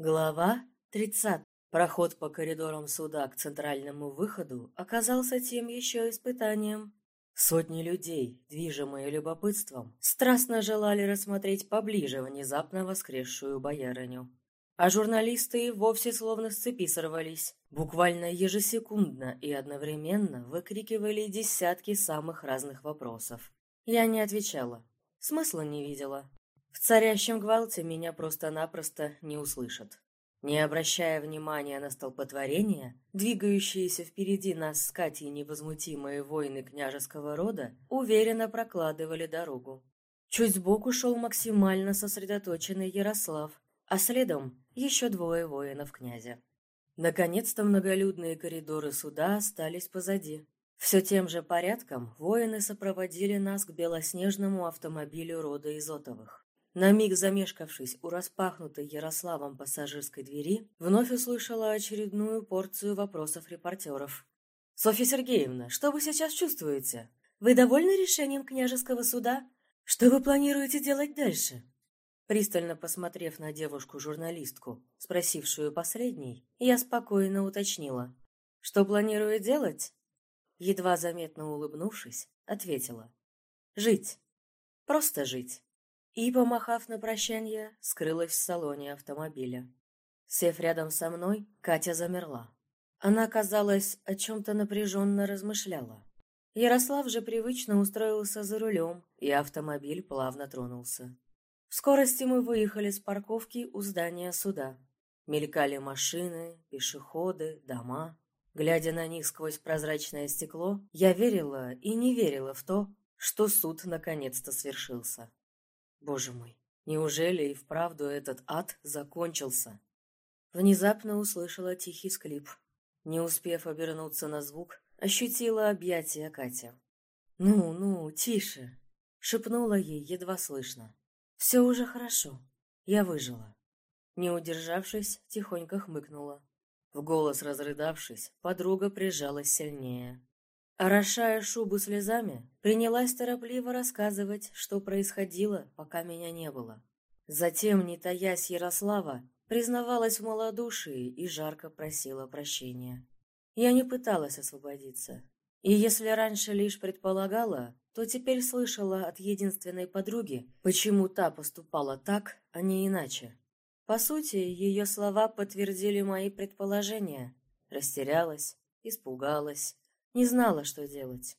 Глава 30. Проход по коридорам суда к центральному выходу оказался тем еще испытанием. Сотни людей, движимые любопытством, страстно желали рассмотреть поближе внезапно воскресшую боярыню. А журналисты и вовсе словно с цепи сорвались, буквально ежесекундно и одновременно выкрикивали десятки самых разных вопросов. Я не отвечала, смысла не видела. В царящем гвалте меня просто-напросто не услышат. Не обращая внимания на столпотворение, двигающиеся впереди нас с Катей невозмутимые воины княжеского рода уверенно прокладывали дорогу. Чуть сбоку шел максимально сосредоточенный Ярослав, а следом еще двое воинов князя. Наконец-то многолюдные коридоры суда остались позади. Все тем же порядком воины сопроводили нас к белоснежному автомобилю рода Изотовых. На миг замешкавшись у распахнутой Ярославом пассажирской двери, вновь услышала очередную порцию вопросов репортеров. «Софья Сергеевна, что вы сейчас чувствуете? Вы довольны решением княжеского суда? Что вы планируете делать дальше?» Пристально посмотрев на девушку-журналистку, спросившую последней, я спокойно уточнила. «Что планирую делать?» Едва заметно улыбнувшись, ответила. «Жить. Просто жить» и, помахав на прощание, скрылась в салоне автомобиля. Сев рядом со мной, Катя замерла. Она, казалось, о чем-то напряженно размышляла. Ярослав же привычно устроился за рулем, и автомобиль плавно тронулся. В скорости мы выехали с парковки у здания суда. Мелькали машины, пешеходы, дома. Глядя на них сквозь прозрачное стекло, я верила и не верила в то, что суд наконец-то свершился. Боже мой, неужели и вправду этот ад закончился? Внезапно услышала тихий склип. Не успев обернуться на звук, ощутила объятия Катя. «Ну, ну, тише!» — шепнула ей едва слышно. «Все уже хорошо. Я выжила». Не удержавшись, тихонько хмыкнула. В голос разрыдавшись, подруга прижалась сильнее. Орошая шубу слезами, принялась торопливо рассказывать, что происходило, пока меня не было. Затем, не таясь Ярослава, признавалась в малодушии и жарко просила прощения. Я не пыталась освободиться. И если раньше лишь предполагала, то теперь слышала от единственной подруги, почему та поступала так, а не иначе. По сути, ее слова подтвердили мои предположения. Растерялась, испугалась, не знала, что делать.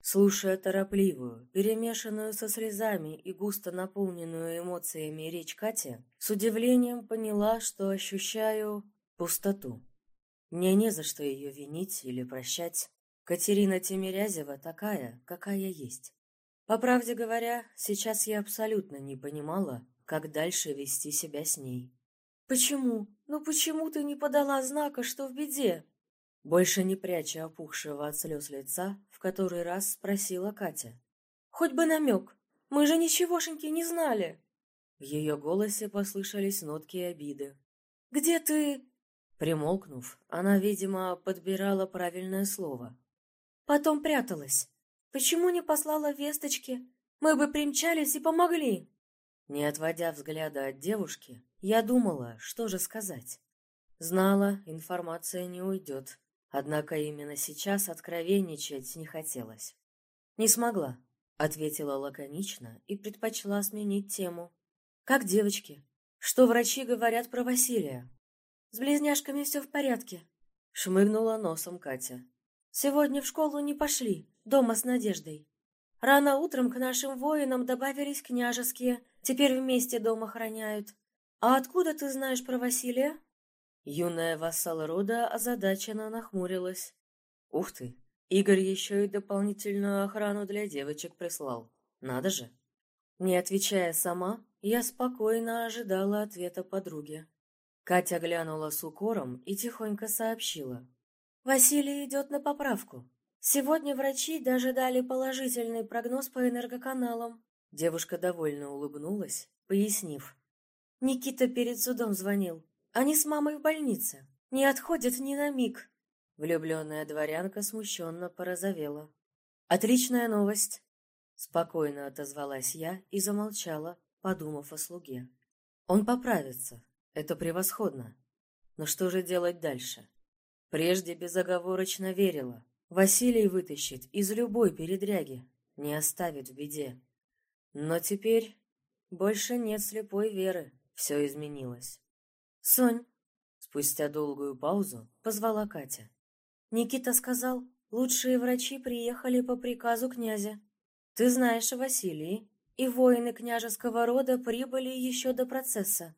Слушая торопливую, перемешанную со слезами и густо наполненную эмоциями речь Кати, с удивлением поняла, что ощущаю пустоту. Мне не за что ее винить или прощать. Катерина Тимирязева такая, какая есть. По правде говоря, сейчас я абсолютно не понимала, как дальше вести себя с ней. «Почему? Ну почему ты не подала знака, что в беде?» Больше не пряча опухшего от слез лица, в который раз спросила Катя. «Хоть бы намек! Мы же ничегошеньки не знали!» В ее голосе послышались нотки обиды. «Где ты?» Примолкнув, она, видимо, подбирала правильное слово. «Потом пряталась. Почему не послала весточки? Мы бы примчались и помогли!» Не отводя взгляда от девушки, я думала, что же сказать. Знала, информация не уйдет, Однако именно сейчас откровенничать не хотелось. «Не смогла», — ответила лаконично и предпочла сменить тему. «Как девочки? Что врачи говорят про Василия?» «С близняшками все в порядке», — шмыгнула носом Катя. «Сегодня в школу не пошли, дома с Надеждой. Рано утром к нашим воинам добавились княжеские, теперь вместе дом охраняют. А откуда ты знаешь про Василия?» Юная вассал рода озадаченно нахмурилась. «Ух ты! Игорь еще и дополнительную охрану для девочек прислал. Надо же!» Не отвечая сама, я спокойно ожидала ответа подруги. Катя глянула с укором и тихонько сообщила. «Василий идет на поправку. Сегодня врачи даже дали положительный прогноз по энергоканалам». Девушка довольно улыбнулась, пояснив. «Никита перед судом звонил. Они с мамой в больнице. Не отходят ни на миг. Влюбленная дворянка смущенно порозовела. «Отличная новость!» Спокойно отозвалась я и замолчала, подумав о слуге. «Он поправится. Это превосходно. Но что же делать дальше? Прежде безоговорочно верила. Василий вытащит из любой передряги, не оставит в беде. Но теперь больше нет слепой веры, все изменилось. «Сонь!» Спустя долгую паузу позвала Катя. «Никита сказал, лучшие врачи приехали по приказу князя. Ты знаешь о Василии, и воины княжеского рода прибыли еще до процесса».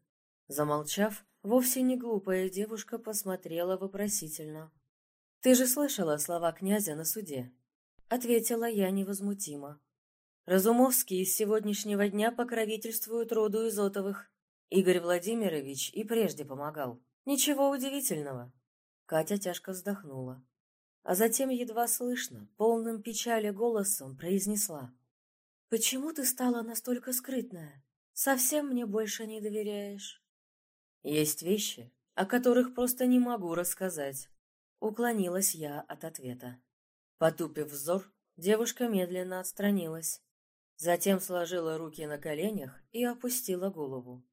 Замолчав, вовсе не глупая девушка посмотрела вопросительно. «Ты же слышала слова князя на суде?» Ответила я невозмутимо. Разумовские с сегодняшнего дня покровительствуют роду Изотовых. Игорь Владимирович и прежде помогал. Ничего удивительного. Катя тяжко вздохнула. А затем едва слышно, полным печали голосом произнесла. «Почему ты стала настолько скрытная? Совсем мне больше не доверяешь?» «Есть вещи, о которых просто не могу рассказать», — уклонилась я от ответа. Потупив взор, девушка медленно отстранилась. Затем сложила руки на коленях и опустила голову.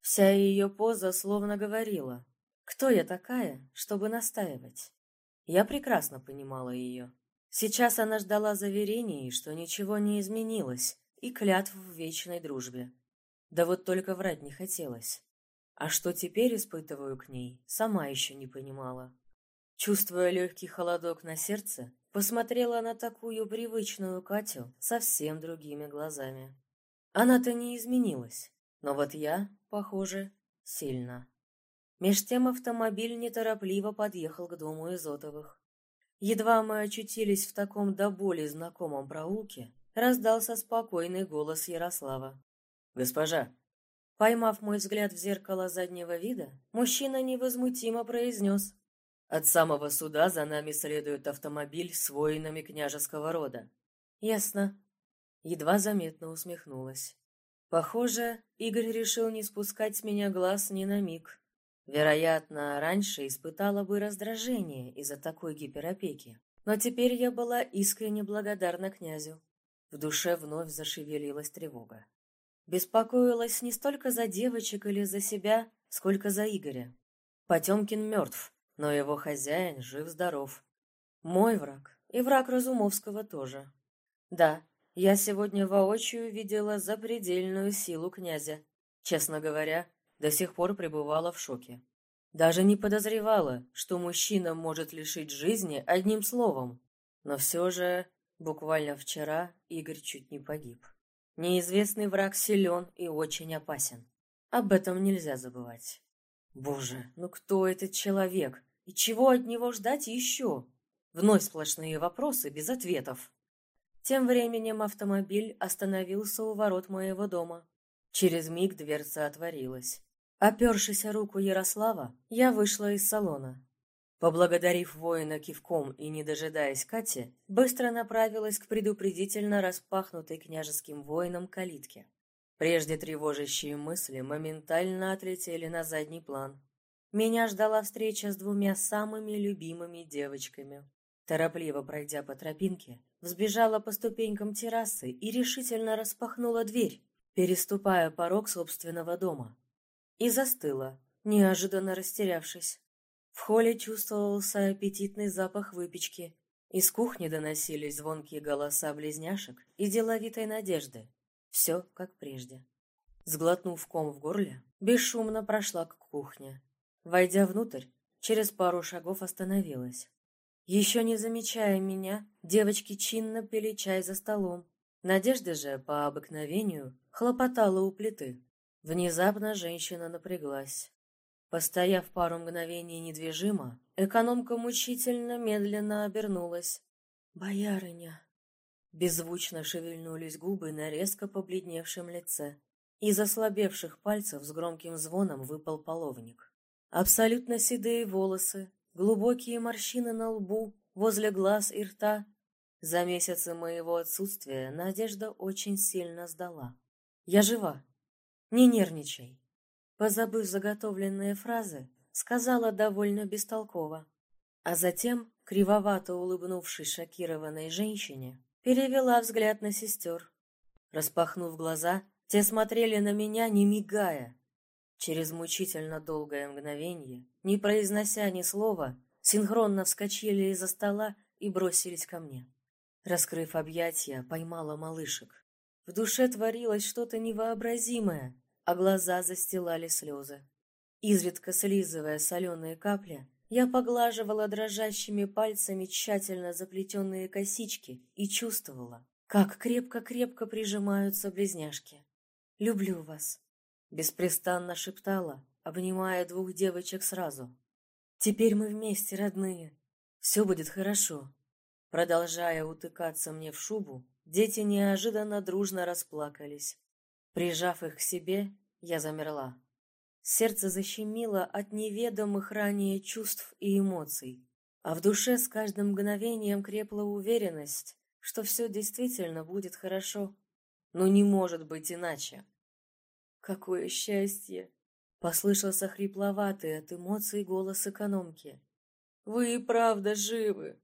Вся ее поза словно говорила, кто я такая, чтобы настаивать. Я прекрасно понимала ее. Сейчас она ждала заверений, что ничего не изменилось, и клятв в вечной дружбе. Да вот только врать не хотелось. А что теперь испытываю к ней, сама еще не понимала. Чувствуя легкий холодок на сердце, посмотрела на такую привычную Катю совсем другими глазами. Она-то не изменилась, но вот я, похоже, сильно. Меж тем автомобиль неторопливо подъехал к дому Изотовых. Едва мы очутились в таком до боли знакомом проулке, раздался спокойный голос Ярослава. «Госпожа!» Поймав мой взгляд в зеркало заднего вида, мужчина невозмутимо произнес. От самого суда за нами следует автомобиль с воинами княжеского рода. Ясно. Едва заметно усмехнулась. Похоже, Игорь решил не спускать с меня глаз ни на миг. Вероятно, раньше испытала бы раздражение из-за такой гиперопеки. Но теперь я была искренне благодарна князю. В душе вновь зашевелилась тревога. Беспокоилась не столько за девочек или за себя, сколько за Игоря. Потемкин мертв, но его хозяин жив-здоров. Мой враг и враг Разумовского тоже. Да, я сегодня воочию видела запредельную силу князя. Честно говоря, до сих пор пребывала в шоке. Даже не подозревала, что мужчина может лишить жизни одним словом. Но все же, буквально вчера Игорь чуть не погиб. Неизвестный враг силен и очень опасен. Об этом нельзя забывать. Боже, ну кто этот человек? И чего от него ждать еще? Вновь сплошные вопросы без ответов. Тем временем автомобиль остановился у ворот моего дома. Через миг дверца отворилась. Опершись о руку Ярослава, я вышла из салона. Поблагодарив воина кивком и не дожидаясь Кати, быстро направилась к предупредительно распахнутой княжеским воинам калитке. Прежде тревожащие мысли моментально отлетели на задний план. Меня ждала встреча с двумя самыми любимыми девочками. Торопливо пройдя по тропинке, взбежала по ступенькам террасы и решительно распахнула дверь, переступая порог собственного дома. И застыла, неожиданно растерявшись. В холле чувствовался аппетитный запах выпечки. Из кухни доносились звонкие голоса близняшек и деловитой надежды. Все как прежде. Сглотнув ком в горле, бесшумно прошла к кухне. Войдя внутрь, через пару шагов остановилась. Еще не замечая меня, девочки чинно пили чай за столом. Надежда же, по обыкновению, хлопотала у плиты. Внезапно женщина напряглась. Постояв пару мгновений недвижимо, экономка мучительно медленно обернулась. «Боярыня!» Беззвучно шевельнулись губы на резко побледневшем лице. Из ослабевших пальцев с громким звоном выпал половник. Абсолютно седые волосы, глубокие морщины на лбу, возле глаз и рта. За месяцы моего отсутствия Надежда очень сильно сдала. «Я жива. Не нервничай». Позабыв заготовленные фразы, сказала довольно бестолково. А затем, кривовато улыбнувшись шокированной женщине, перевела взгляд на сестер. Распахнув глаза, те смотрели на меня, не мигая, Через мучительно долгое мгновение, не произнося ни слова, синхронно вскочили из-за стола и бросились ко мне. Раскрыв объятия, поймала малышек. В душе творилось что-то невообразимое, а глаза застилали слезы. Изредка слизывая соленые капли, я поглаживала дрожащими пальцами тщательно заплетенные косички и чувствовала, как крепко-крепко прижимаются близняшки. «Люблю вас», Беспрестанно шептала, обнимая двух девочек сразу. «Теперь мы вместе, родные. Все будет хорошо». Продолжая утыкаться мне в шубу, дети неожиданно дружно расплакались. Прижав их к себе, я замерла. Сердце защемило от неведомых ранее чувств и эмоций, а в душе с каждым мгновением крепла уверенность, что все действительно будет хорошо. Но не может быть иначе. «Какое счастье!» — послышался хрипловатый от эмоций голос экономки. «Вы и правда живы!»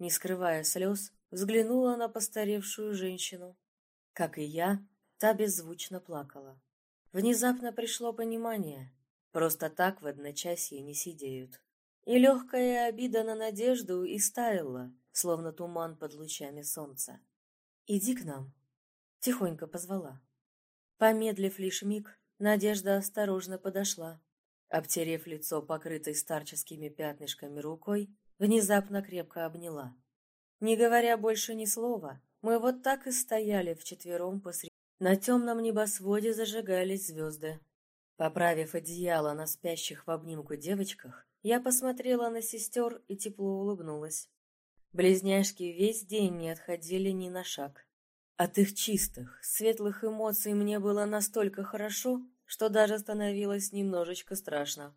Не скрывая слез, взглянула на постаревшую женщину. Как и я, та беззвучно плакала. Внезапно пришло понимание. Просто так в одночасье не сидеют. И легкая обида на надежду истаяла, словно туман под лучами солнца. «Иди к нам», — тихонько позвала. Помедлив лишь миг, Надежда осторожно подошла. Обтерев лицо, покрытой старческими пятнышками рукой, внезапно крепко обняла. Не говоря больше ни слова, мы вот так и стояли вчетвером посреди. На темном небосводе зажигались звезды. Поправив одеяло на спящих в обнимку девочках, я посмотрела на сестер и тепло улыбнулась. Близняшки весь день не отходили ни на шаг. От их чистых, светлых эмоций мне было настолько хорошо, что даже становилось немножечко страшно.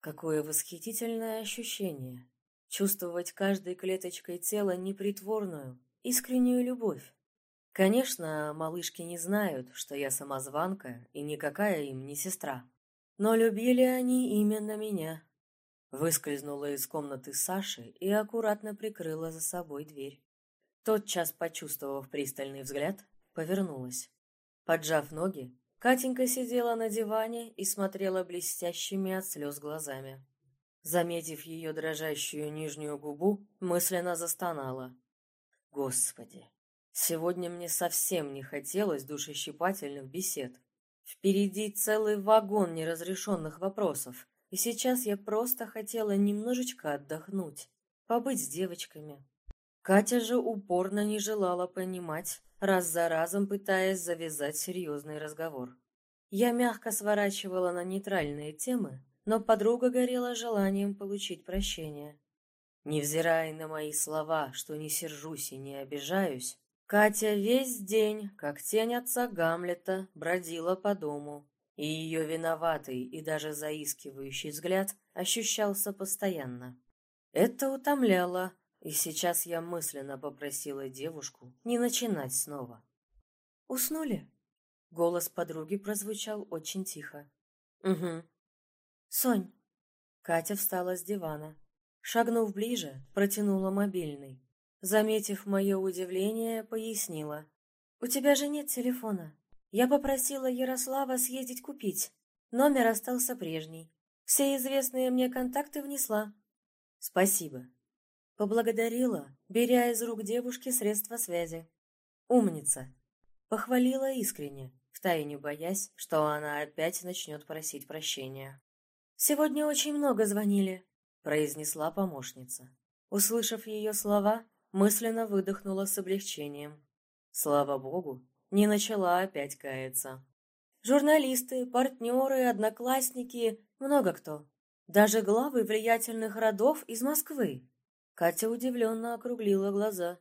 Какое восхитительное ощущение! Чувствовать каждой клеточкой тела непритворную, искреннюю любовь. Конечно, малышки не знают, что я самозванка и никакая им не сестра. Но любили они именно меня. Выскользнула из комнаты Саши и аккуратно прикрыла за собой дверь. Тотчас, почувствовав пристальный взгляд, повернулась. Поджав ноги, Катенька сидела на диване и смотрела блестящими от слез глазами. Заметив ее дрожащую нижнюю губу, мысленно застонала. «Господи, сегодня мне совсем не хотелось душещипательных бесед. Впереди целый вагон неразрешенных вопросов, и сейчас я просто хотела немножечко отдохнуть, побыть с девочками, Катя же упорно не желала понимать, раз за разом пытаясь завязать серьезный разговор. Я мягко сворачивала на нейтральные темы, но подруга горела желанием получить прощение. Невзирая на мои слова, что не сержусь и не обижаюсь, Катя весь день, как тень отца Гамлета, бродила по дому, и ее виноватый и даже заискивающий взгляд ощущался постоянно. Это утомляло, и сейчас я мысленно попросила девушку не начинать снова. «Уснули?» Голос подруги прозвучал очень тихо. «Угу». «Сонь!» Катя встала с дивана. Шагнув ближе, протянула мобильный. Заметив мое удивление, пояснила. «У тебя же нет телефона. Я попросила Ярослава съездить купить. Номер остался прежний. Все известные мне контакты внесла». «Спасибо», Поблагодарила, беря из рук девушки средства связи. «Умница!» Похвалила искренне, втайне боясь, что она опять начнет просить прощения. «Сегодня очень много звонили», — произнесла помощница. Услышав ее слова, мысленно выдохнула с облегчением. Слава богу, не начала опять каяться. Журналисты, партнеры, одноклассники, много кто. Даже главы влиятельных родов из Москвы. Катя удивленно округлила глаза.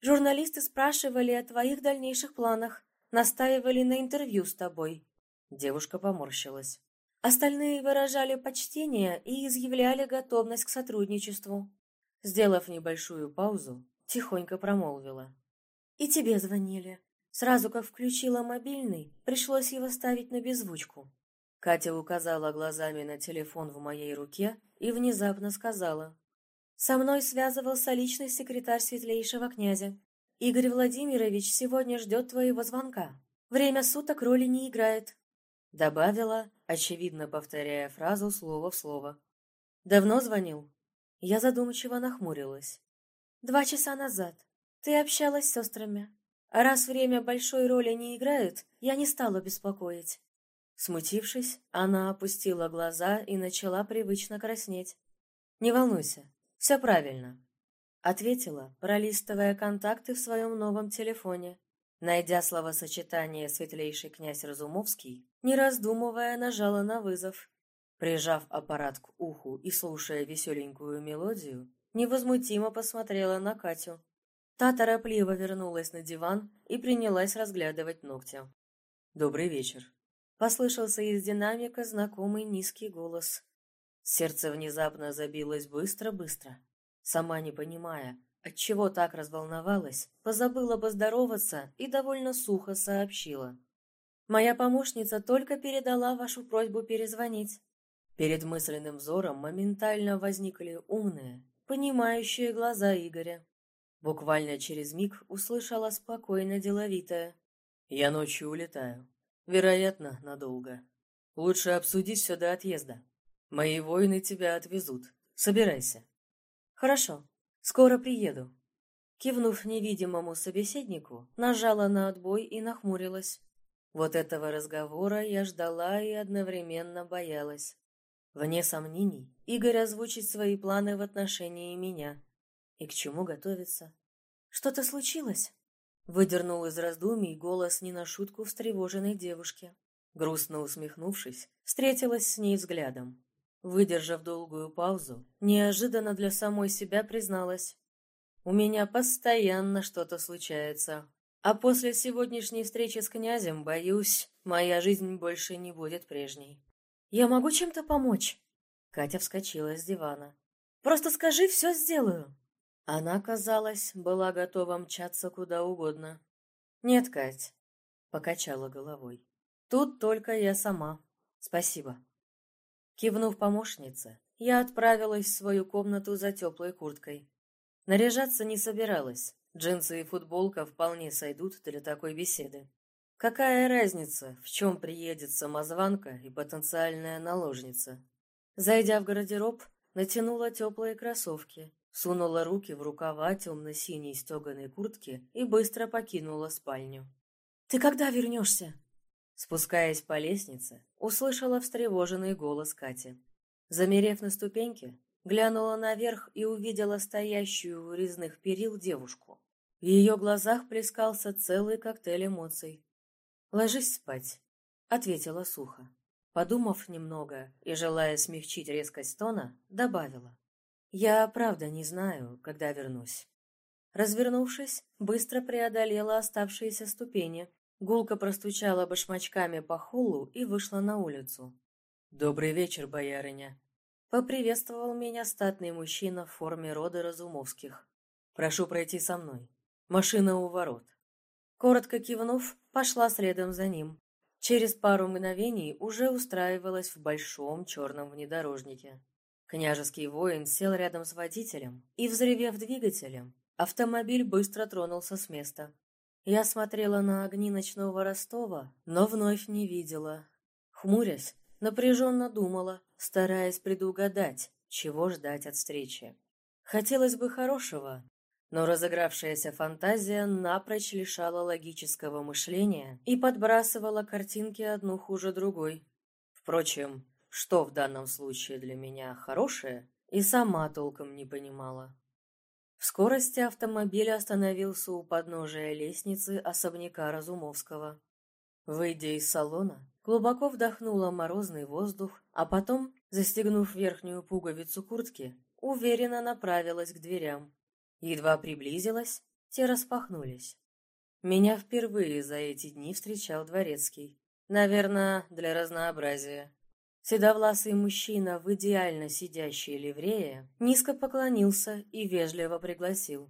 «Журналисты спрашивали о твоих дальнейших планах, настаивали на интервью с тобой». Девушка поморщилась. Остальные выражали почтение и изъявляли готовность к сотрудничеству. Сделав небольшую паузу, тихонько промолвила. «И тебе звонили. Сразу как включила мобильный, пришлось его ставить на беззвучку». Катя указала глазами на телефон в моей руке и внезапно сказала. Со мной связывался личный секретарь светлейшего князя. Игорь Владимирович сегодня ждет твоего звонка. Время суток роли не играет. Добавила, очевидно повторяя фразу слово в слово. «Давно звонил?» Я задумчиво нахмурилась. «Два часа назад. Ты общалась с сестрами. А раз время большой роли не играет, я не стала беспокоить». Смутившись, она опустила глаза и начала привычно краснеть. «Не волнуйся, все правильно», — ответила, пролистывая контакты в своем новом телефоне. Найдя словосочетание «светлейший князь Разумовский», не раздумывая, нажала на вызов. Прижав аппарат к уху и слушая веселенькую мелодию, невозмутимо посмотрела на Катю. Та торопливо вернулась на диван и принялась разглядывать ногти. «Добрый вечер», — послышался из динамика знакомый низкий голос. Сердце внезапно забилось быстро-быстро. Сама не понимая, отчего так разволновалась, позабыла поздороваться и довольно сухо сообщила. «Моя помощница только передала вашу просьбу перезвонить». Перед мысленным взором моментально возникли умные, понимающие глаза Игоря. Буквально через миг услышала спокойно деловитое. «Я ночью улетаю. Вероятно, надолго. Лучше обсудить все до отъезда. Мои воины тебя отвезут. Собирайся». «Хорошо. Скоро приеду». Кивнув невидимому собеседнику, нажала на отбой и нахмурилась. Вот этого разговора я ждала и одновременно боялась. Вне сомнений, Игорь озвучит свои планы в отношении меня. И к чему готовиться? Что-то случилось? Выдернул из раздумий голос не на шутку встревоженной девушки. Грустно усмехнувшись, встретилась с ней взглядом. Выдержав долгую паузу, неожиданно для самой себя призналась. «У меня постоянно что-то случается. А после сегодняшней встречи с князем, боюсь, моя жизнь больше не будет прежней. «Я могу чем-то помочь?» Катя вскочила с дивана. «Просто скажи, все сделаю!» Она, казалось, была готова мчаться куда угодно. «Нет, Кать», — покачала головой. «Тут только я сама. Спасибо». Кивнув помощнице, я отправилась в свою комнату за теплой курткой. Наряжаться не собиралась. Джинсы и футболка вполне сойдут для такой беседы. Какая разница, в чем приедет самозванка и потенциальная наложница? Зайдя в гардероб, натянула теплые кроссовки, сунула руки в рукава темно-синей стеганой куртки и быстро покинула спальню. «Ты когда вернешься?» Спускаясь по лестнице, услышала встревоженный голос Кати. Замерев на ступеньке, глянула наверх и увидела стоящую у резных перил девушку. В ее глазах плескался целый коктейль эмоций. «Ложись спать», — ответила сухо. Подумав немного и желая смягчить резкость тона, добавила. «Я правда не знаю, когда вернусь». Развернувшись, быстро преодолела оставшиеся ступени, гулко простучала башмачками по холлу и вышла на улицу. «Добрый вечер, боярыня!» Поприветствовал меня статный мужчина в форме рода Разумовских. «Прошу пройти со мной. Машина у ворот». Коротко кивнув, пошла следом за ним. Через пару мгновений уже устраивалась в большом черном внедорожнике. Княжеский воин сел рядом с водителем, и, взревев двигателем, автомобиль быстро тронулся с места. Я смотрела на огни ночного Ростова, но вновь не видела. Хмурясь, напряженно думала, стараясь предугадать, чего ждать от встречи. Хотелось бы хорошего, но разыгравшаяся фантазия напрочь лишала логического мышления и подбрасывала картинки одну хуже другой. Впрочем, что в данном случае для меня хорошее, и сама толком не понимала. В скорости автомобиль остановился у подножия лестницы особняка Разумовского. Выйдя из салона, глубоко вдохнула морозный воздух, а потом, застегнув верхнюю пуговицу куртки, уверенно направилась к дверям. Едва приблизилась, те распахнулись. Меня впервые за эти дни встречал дворецкий. Наверное, для разнообразия. Седовласый мужчина в идеально сидящей ливрее низко поклонился и вежливо пригласил.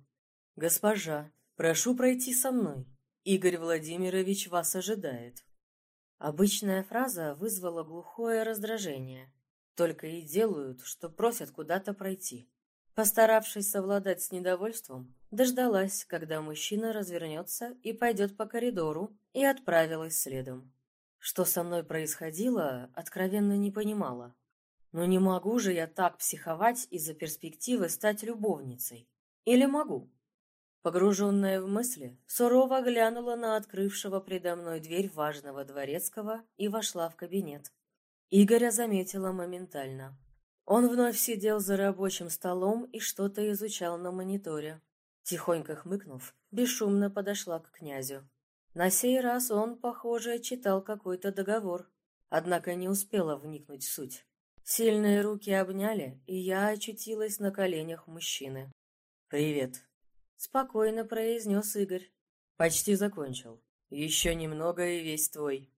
«Госпожа, прошу пройти со мной. Игорь Владимирович вас ожидает». Обычная фраза вызвала глухое раздражение. Только и делают, что просят куда-то пройти. Постаравшись совладать с недовольством, дождалась, когда мужчина развернется и пойдет по коридору, и отправилась следом. Что со мной происходило, откровенно не понимала. Но не могу же я так психовать из-за перспективы стать любовницей. Или могу? Погруженная в мысли, сурово глянула на открывшего предо мной дверь важного дворецкого и вошла в кабинет. Игоря заметила моментально. Он вновь сидел за рабочим столом и что-то изучал на мониторе. Тихонько хмыкнув, бесшумно подошла к князю. На сей раз он, похоже, читал какой-то договор, однако не успела вникнуть в суть. Сильные руки обняли, и я очутилась на коленях мужчины. «Привет», — спокойно произнес Игорь. «Почти закончил. Еще немного и весь твой».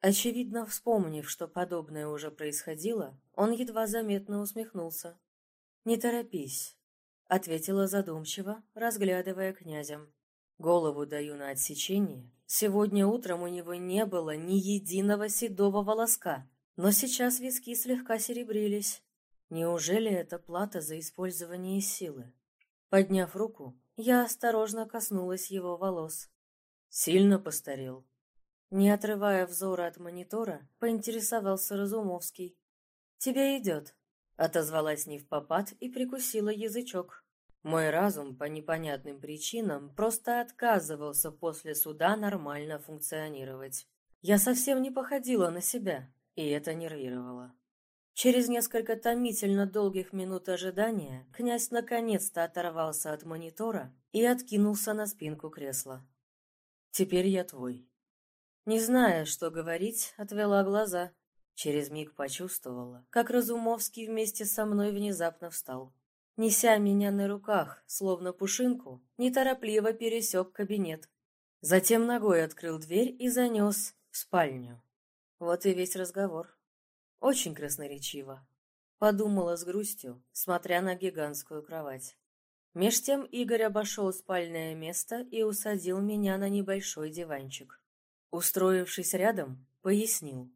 Очевидно, вспомнив, что подобное уже происходило, он едва заметно усмехнулся. «Не торопись», — ответила задумчиво, разглядывая князя. «Голову даю на отсечение. Сегодня утром у него не было ни единого седого волоска, но сейчас виски слегка серебрились. Неужели это плата за использование силы? Подняв руку, я осторожно коснулась его волос. Сильно постарел. Не отрывая взора от монитора, поинтересовался Разумовский. «Тебе идет», — отозвалась не в попад и прикусила язычок. Мой разум по непонятным причинам просто отказывался после суда нормально функционировать. Я совсем не походила на себя, и это нервировало. Через несколько томительно долгих минут ожидания князь наконец-то оторвался от монитора и откинулся на спинку кресла. «Теперь я твой». Не зная, что говорить, отвела глаза. Через миг почувствовала, как Разумовский вместе со мной внезапно встал. Неся меня на руках, словно пушинку, неторопливо пересек кабинет. Затем ногой открыл дверь и занес в спальню. Вот и весь разговор. Очень красноречиво. Подумала с грустью, смотря на гигантскую кровать. Меж тем Игорь обошел спальное место и усадил меня на небольшой диванчик. Устроившись рядом, пояснил.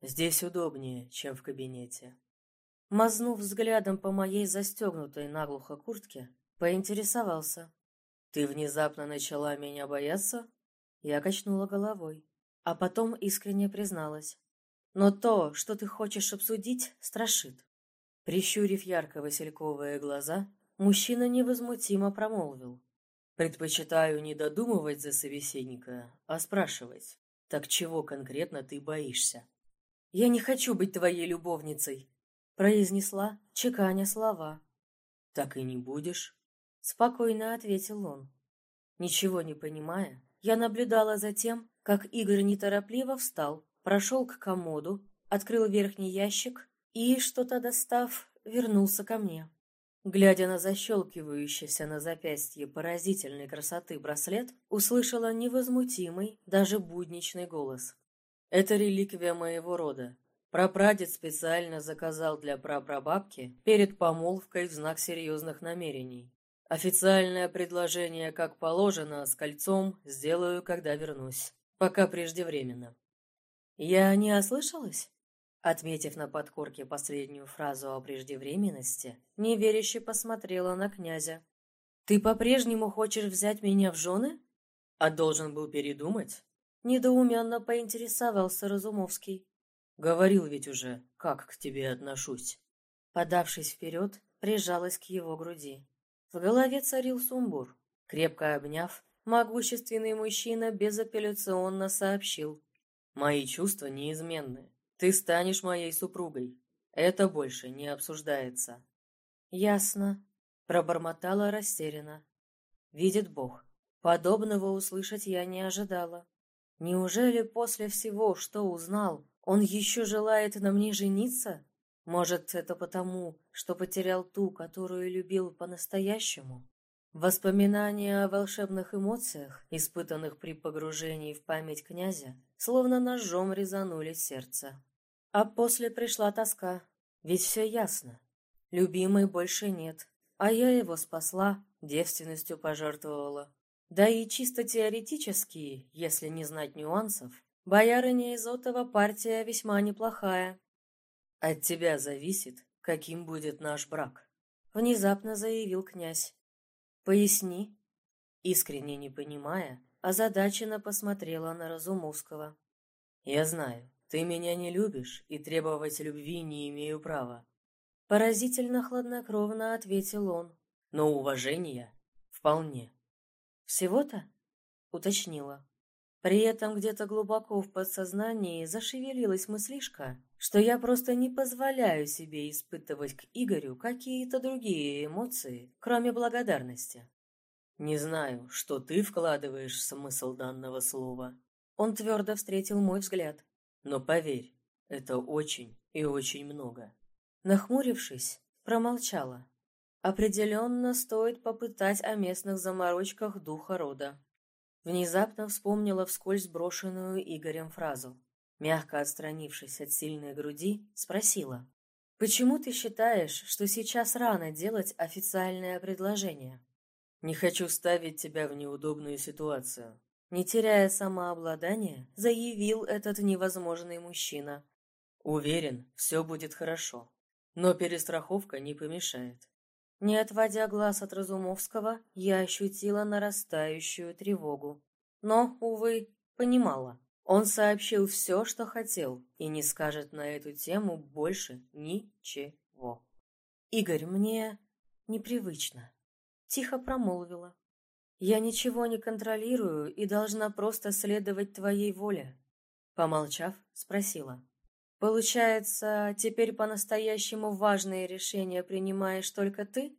«Здесь удобнее, чем в кабинете». Мазнув взглядом по моей застегнутой наглухо куртке, поинтересовался. «Ты внезапно начала меня бояться?» Я качнула головой а потом искренне призналась. «Но то, что ты хочешь обсудить, страшит». Прищурив ярко-васильковые глаза, мужчина невозмутимо промолвил. «Предпочитаю не додумывать за собеседника, а спрашивать. Так чего конкретно ты боишься?» «Я не хочу быть твоей любовницей», — произнесла, чеканя слова. «Так и не будешь?» — спокойно ответил он. Ничего не понимая, я наблюдала за тем, как Игорь неторопливо встал, прошел к комоду, открыл верхний ящик и, что-то достав, вернулся ко мне. Глядя на защелкивающийся на запястье поразительной красоты браслет, услышала невозмутимый, даже будничный голос. «Это реликвия моего рода. Прапрадед специально заказал для прапрабабки перед помолвкой в знак серьезных намерений. Официальное предложение, как положено, с кольцом сделаю, когда вернусь. Пока преждевременно. Я не ослышалась? Отметив на подкорке последнюю фразу о преждевременности, неверяще посмотрела на князя. «Ты по-прежнему хочешь взять меня в жены?» «А должен был передумать?» Недоуменно поинтересовался Разумовский. «Говорил ведь уже, как к тебе отношусь». Подавшись вперед, прижалась к его груди. В голове царил сумбур. Крепко обняв, могущественный мужчина безапелляционно сообщил. «Мои чувства неизменны. Ты станешь моей супругой. Это больше не обсуждается». «Ясно», — пробормотала растерянно. «Видит Бог. Подобного услышать я не ожидала. Неужели после всего, что узнал, он еще желает на мне жениться? Может, это потому, что потерял ту, которую любил по-настоящему?» Воспоминания о волшебных эмоциях, испытанных при погружении в память князя, словно ножом резанули сердце. А после пришла тоска, ведь все ясно. Любимой больше нет, а я его спасла, девственностью пожертвовала. Да и чисто теоретически, если не знать нюансов, боярыня Изотова партия весьма неплохая. От тебя зависит, каким будет наш брак, внезапно заявил князь. «Поясни». Искренне не понимая, озадаченно посмотрела на Разумовского. Я знаю, ты меня не любишь, и требовать любви не имею права. Поразительно хладнокровно ответил он. Но уважение вполне. Всего-то? Уточнила. При этом где-то глубоко в подсознании зашевелилась мыслишка, что я просто не позволяю себе испытывать к Игорю какие-то другие эмоции, кроме благодарности. Не знаю, что ты вкладываешь в смысл данного слова. Он твердо встретил мой взгляд. Но поверь, это очень и очень много. Нахмурившись, промолчала. Определенно стоит попытать о местных заморочках духа рода. Внезапно вспомнила вскользь брошенную Игорем фразу. Мягко отстранившись от сильной груди, спросила. «Почему ты считаешь, что сейчас рано делать официальное предложение?» «Не хочу ставить тебя в неудобную ситуацию», не теряя самообладания, заявил этот невозможный мужчина. «Уверен, все будет хорошо. Но перестраховка не помешает. Не отводя глаз от Разумовского, я ощутила нарастающую тревогу. Но, увы, понимала. Он сообщил все, что хотел, и не скажет на эту тему больше ничего. «Игорь, мне непривычно», — тихо промолвила. «Я ничего не контролирую и должна просто следовать твоей воле». Помолчав, спросила. Получается, теперь по-настоящему важные решения принимаешь только ты?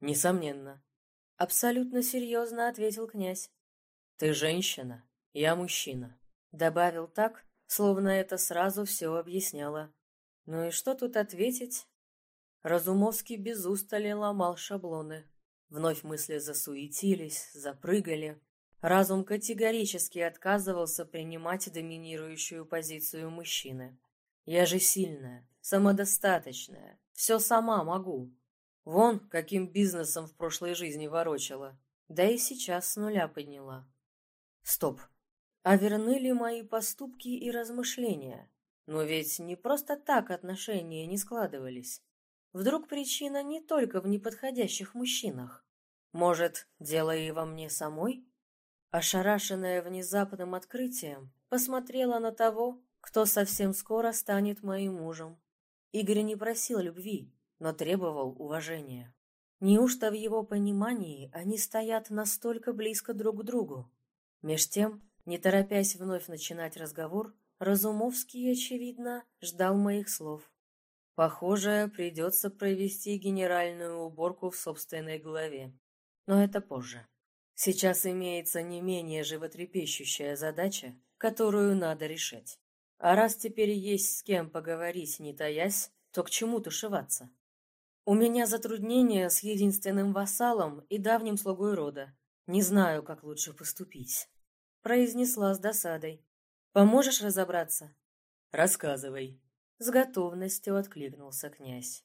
Несомненно. Абсолютно серьезно ответил князь. Ты женщина, я мужчина. Добавил так, словно это сразу все объясняло. Ну и что тут ответить? Разумовский без устали ломал шаблоны. Вновь мысли засуетились, запрыгали. Разум категорически отказывался принимать доминирующую позицию мужчины. Я же сильная, самодостаточная, все сама могу. Вон, каким бизнесом в прошлой жизни ворочала. Да и сейчас с нуля подняла. Стоп. А верны ли мои поступки и размышления? Но ведь не просто так отношения не складывались. Вдруг причина не только в неподходящих мужчинах? Может, дело и во мне самой? Ошарашенная внезапным открытием, посмотрела на того, кто совсем скоро станет моим мужем. Игорь не просил любви, но требовал уважения. Неужто в его понимании они стоят настолько близко друг к другу? Меж тем, не торопясь вновь начинать разговор, Разумовский, очевидно, ждал моих слов. Похоже, придется провести генеральную уборку в собственной голове. Но это позже. Сейчас имеется не менее животрепещущая задача, которую надо решать. А раз теперь есть с кем поговорить, не таясь, то к чему тушеваться? У меня затруднения с единственным вассалом и давним слугой рода. Не знаю, как лучше поступить. Произнесла с досадой. Поможешь разобраться? Рассказывай. С готовностью откликнулся князь.